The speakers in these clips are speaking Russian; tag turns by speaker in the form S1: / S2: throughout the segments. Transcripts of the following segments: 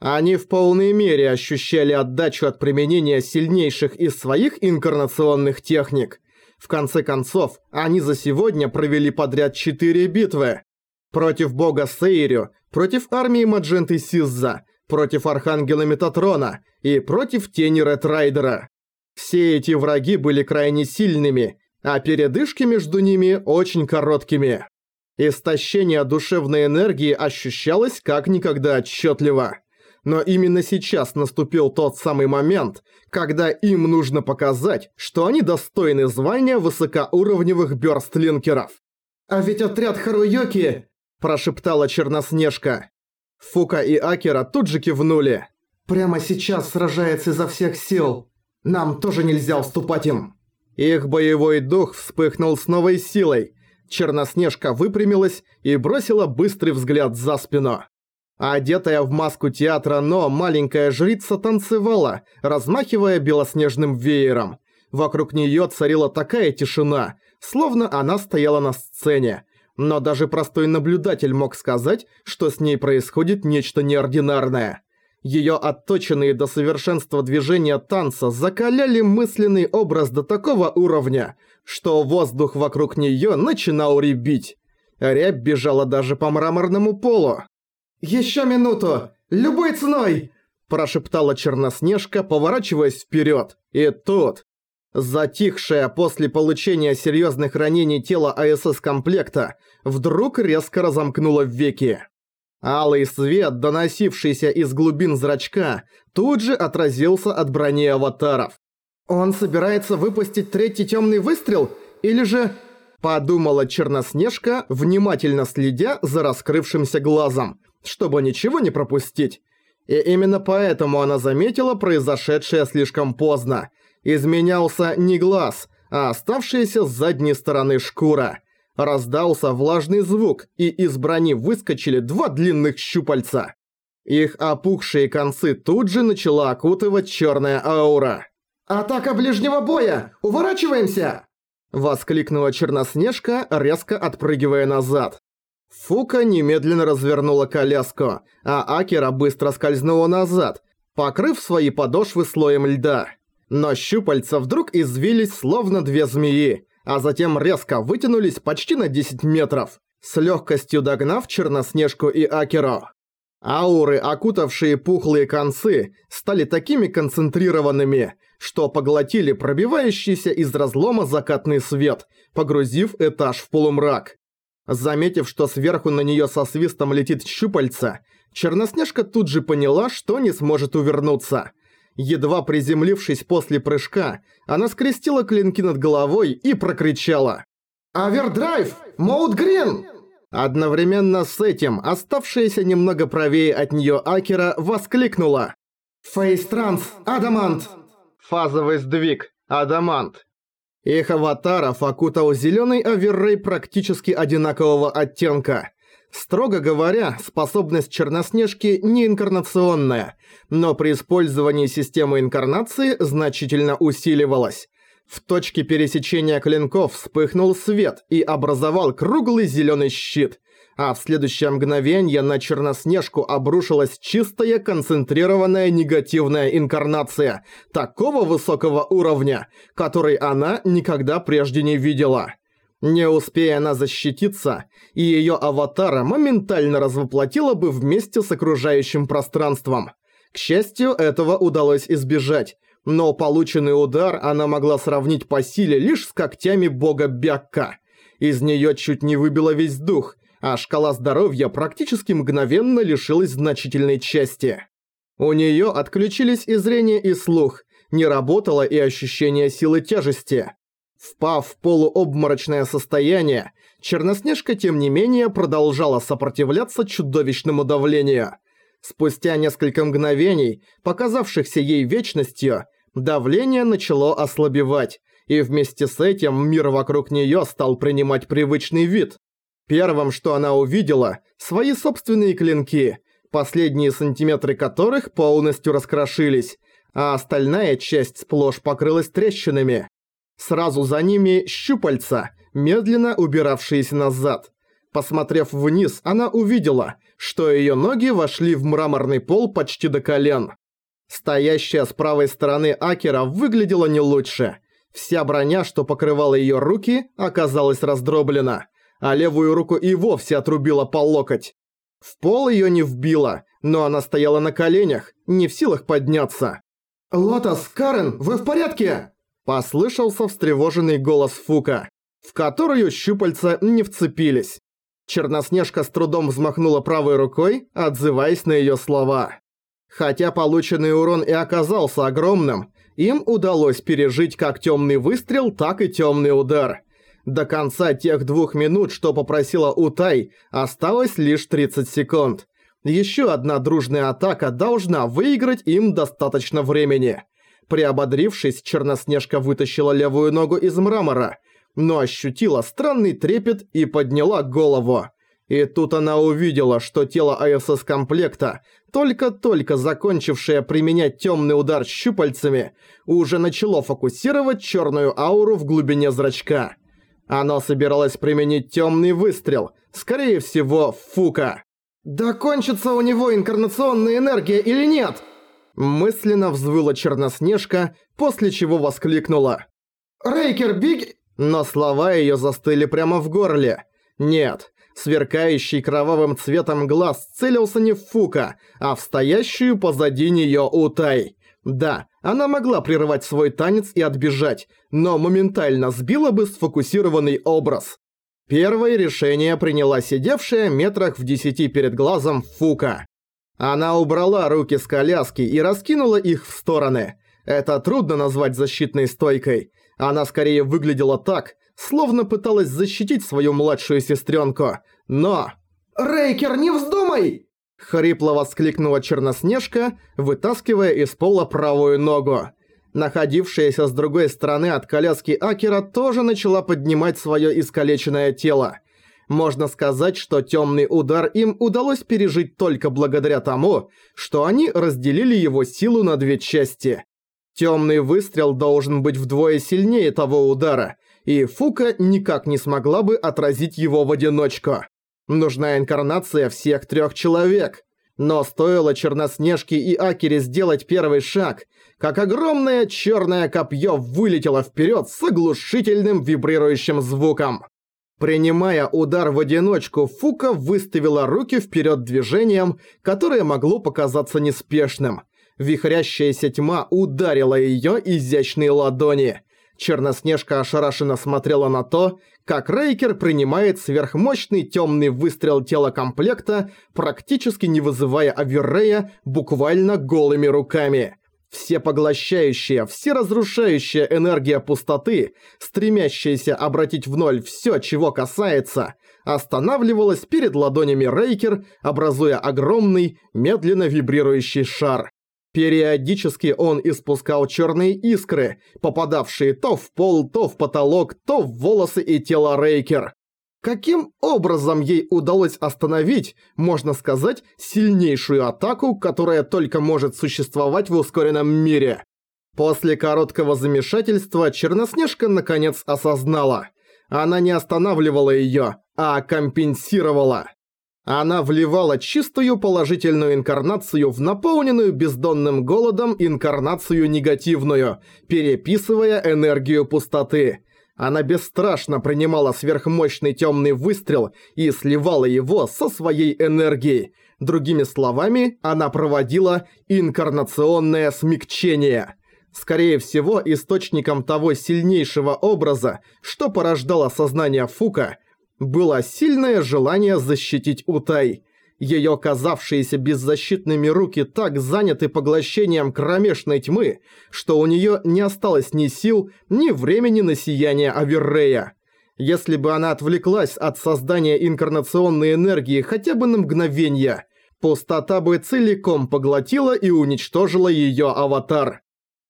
S1: Они в полной мере ощущали отдачу от применения сильнейших из своих инкарнационных техник. В конце концов, они за сегодня провели подряд четыре битвы. Против бога Сейрю, против армии Мадженты Сизза, против Архангела Метатрона и против Тени Ретрайдера. Все эти враги были крайне сильными, а передышки между ними очень короткими. Истощение душевной энергии ощущалось как никогда отчетливо. Но именно сейчас наступил тот самый момент, когда им нужно показать, что они достойны звания высокоуровневых бёрстлинкеров. «А ведь отряд Харуюки!» – прошептала Черноснежка. Фука и Акера тут же кивнули. «Прямо сейчас сражается изо всех сил. Нам тоже нельзя уступать им». Их боевой дух вспыхнул с новой силой. Черноснежка выпрямилась и бросила быстрый взгляд за спину. Одетая в маску театра, но маленькая жрица танцевала, размахивая белоснежным веером. Вокруг неё царила такая тишина, словно она стояла на сцене. Но даже простой наблюдатель мог сказать, что с ней происходит нечто неординарное. Её отточенные до совершенства движения танца закаляли мысленный образ до такого уровня, что воздух вокруг неё начинал рябить. Рябь бежала даже по мраморному полу. «Ещё минуту! Любой ценой!» прошептала Черноснежка, поворачиваясь вперёд. И тут... Затихшее после получения серьёзных ранений тело АСС-комплекта вдруг резко разомкнуло веки. Алый свет, доносившийся из глубин зрачка, тут же отразился от брони аватаров. «Он собирается выпустить третий тёмный выстрел? Или же...» Подумала Черноснежка, внимательно следя за раскрывшимся глазом, чтобы ничего не пропустить. И именно поэтому она заметила произошедшее слишком поздно. Изменялся не глаз, а оставшаяся с задней стороны шкура. Раздался влажный звук, и из брони выскочили два длинных щупальца. Их опухшие концы тут же начала окутывать черная аура. «Атака ближнего боя! Уворачиваемся!» Воскликнула Черноснежка, резко отпрыгивая назад. Фука немедленно развернула коляску, а Акера быстро скользнула назад, покрыв свои подошвы слоем льда. Но щупальца вдруг извились словно две змеи, а затем резко вытянулись почти на 10 метров, с легкостью догнав Черноснежку и Акеру. Ауры, окутавшие пухлые концы, стали такими концентрированными, что поглотили пробивающийся из разлома закатный свет, погрузив этаж в полумрак. Заметив, что сверху на неё со свистом летит щупальца, Черноснежка тут же поняла, что не сможет увернуться. Едва приземлившись после прыжка, она скрестила клинки над головой и прокричала. «Overdrive! Mode Green!» Одновременно с этим оставшаяся немного правее от неё Акира воскликнула. «Phase Trans! Adamant!» Фазовый сдвиг. Адамант. Их аватаров окутал зелёный оверрей практически одинакового оттенка. Строго говоря, способность Черноснежки не инкарнационная, но при использовании системы инкарнации значительно усиливалась. В точке пересечения клинков вспыхнул свет и образовал круглый зелёный щит – а в следующее мгновение на Черноснежку обрушилась чистая концентрированная негативная инкарнация такого высокого уровня, который она никогда прежде не видела. Не успея она защититься, и её аватара моментально развоплотила бы вместе с окружающим пространством. К счастью, этого удалось избежать, но полученный удар она могла сравнить по силе лишь с когтями бога Бякка. Из неё чуть не выбило весь дух, а шкала здоровья практически мгновенно лишилась значительной части. У неё отключились и зрение, и слух, не работало и ощущение силы тяжести. Впав в полуобморочное состояние, Черноснежка тем не менее продолжала сопротивляться чудовищному давлению. Спустя несколько мгновений, показавшихся ей вечностью, давление начало ослабевать, и вместе с этим мир вокруг неё стал принимать привычный вид, Первым, что она увидела, свои собственные клинки, последние сантиметры которых полностью раскрошились, а остальная часть сплошь покрылась трещинами. Сразу за ними щупальца, медленно убиравшиеся назад. Посмотрев вниз, она увидела, что ее ноги вошли в мраморный пол почти до колен. Стоящая с правой стороны Акера выглядела не лучше. Вся броня, что покрывала ее руки, оказалась раздроблена, а левую руку и вовсе отрубила по локоть. В пол ее не вбило, но она стояла на коленях, не в силах подняться. «Лотос, Карен, вы в порядке?» Послышался встревоженный голос Фука, в которую щупальца не вцепились. Черноснежка с трудом взмахнула правой рукой, отзываясь на её слова. Хотя полученный урон и оказался огромным, им удалось пережить как тёмный выстрел, так и тёмный удар. До конца тех двух минут, что попросила Утай, осталось лишь 30 секунд. Ещё одна дружная атака должна выиграть им достаточно времени. Приободрившись, Черноснежка вытащила левую ногу из мрамора – но ощутила странный трепет и подняла голову. И тут она увидела, что тело АСС-комплекта, только-только закончившее применять темный удар щупальцами, уже начало фокусировать черную ауру в глубине зрачка. Оно собиралось применить темный выстрел, скорее всего, Фука. «Да кончится у него инкарнационная энергия или нет?» Мысленно взвыла Черноснежка, после чего воскликнула. «Рейкер, беги...» Но слова её застыли прямо в горле. Нет, сверкающий кровавым цветом глаз целился не в Фука, а в стоящую позади неё Утай. Да, она могла прервать свой танец и отбежать, но моментально сбила бы сфокусированный образ. Первое решение приняла сидевшая метрах в десяти перед глазом Фука. Она убрала руки с коляски и раскинула их в стороны. Это трудно назвать защитной стойкой. Она скорее выглядела так, словно пыталась защитить свою младшую сестренку, но... «Рейкер, не вздумай!» Хрипло воскликнула Черноснежка, вытаскивая из пола правую ногу. Находившаяся с другой стороны от коляски Акера тоже начала поднимать свое искалеченное тело. Можно сказать, что темный удар им удалось пережить только благодаря тому, что они разделили его силу на две части. Темный выстрел должен быть вдвое сильнее того удара, и Фука никак не смогла бы отразить его в одиночку. Нужна инкарнация всех трех человек. Но стоило Черноснежке и Акере сделать первый шаг, как огромное черное копье вылетело вперед с оглушительным вибрирующим звуком. Принимая удар в одиночку, Фука выставила руки вперед движением, которое могло показаться неспешным – Вихрящаяся тьма ударила её изящные ладони. Черноснежка ошарашенно смотрела на то, как Рейкер принимает сверхмощный тёмный выстрел тела комплекта, практически не вызывая Аверрея буквально голыми руками. Всепоглощающая, всеразрушающая энергия пустоты, стремящаяся обратить в ноль всё, чего касается, останавливалась перед ладонями Рейкер, образуя огромный, медленно вибрирующий шар. Периодически он испускал черные искры, попадавшие то в пол, то в потолок, то в волосы и тело Рейкер. Каким образом ей удалось остановить, можно сказать, сильнейшую атаку, которая только может существовать в ускоренном мире? После короткого замешательства Черноснежка наконец осознала. Она не останавливала её, а компенсировала. Она вливала чистую положительную инкарнацию в наполненную бездонным голодом инкарнацию негативную, переписывая энергию пустоты. Она бесстрашно принимала сверхмощный темный выстрел и сливала его со своей энергией. Другими словами, она проводила инкарнационное смягчение. Скорее всего, источником того сильнейшего образа, что порождало сознание Фука – было сильное желание защитить Утай. Её казавшиеся беззащитными руки так заняты поглощением кромешной тьмы, что у неё не осталось ни сил, ни времени на сияние Аверрея. Если бы она отвлеклась от создания инкарнационной энергии хотя бы на мгновение, пустота бы целиком поглотила и уничтожила её аватар.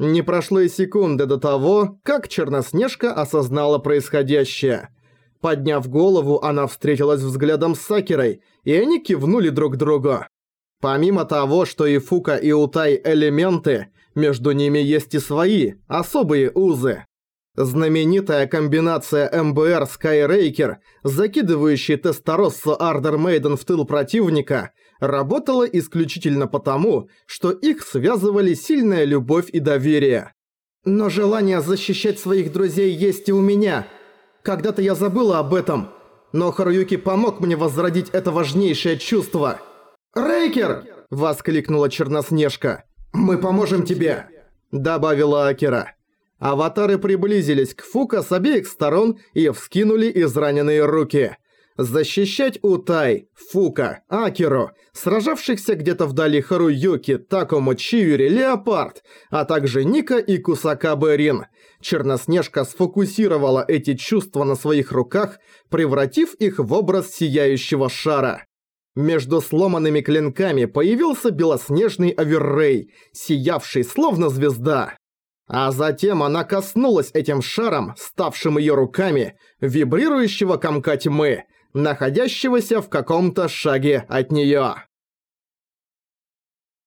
S1: Не прошло и секунды до того, как Черноснежка осознала происходящее – Подняв голову, она встретилась взглядом с Сакерой, и они кивнули друг другу. Помимо того, что и Фука, и Утай элементы, между ними есть и свои, особые узы. Знаменитая комбинация МБР Skyraiker, закидывающая Тестороссо Ардер Мейден в тыл противника, работала исключительно потому, что их связывали сильная любовь и доверие. Но желание защищать своих друзей есть и у меня. Когда-то я забыла об этом, но Харуюки помог мне возродить это важнейшее чувство. «Рейкер!» – воскликнула Черноснежка. «Мы поможем тебе!» – добавила Акера. Аватары приблизились к Фука с обеих сторон и вскинули израненные руки. Защищать Утай, Фука, Акеру, сражавшихся где-то вдали Харуюки, Такому Чиюри, Леопард, а также Ника и Кусака Берин. Черноснежка сфокусировала эти чувства на своих руках, превратив их в образ сияющего шара. Между сломанными клинками появился белоснежный оверрей, сиявший словно звезда. А затем она коснулась этим шаром, ставшим ее руками, вибрирующего комка тьмы, находящегося в каком-то шаге от нее.